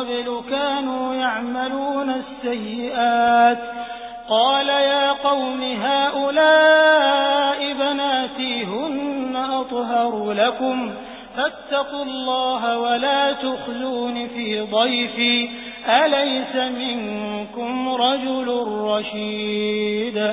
قبل كانوا يعملون السيئات. قال يا قوم هؤلاء بناتي هن أطهر لكم. فاتقوا الله ولا تخزون في ضيفي. أليس منكم رجل رشيد؟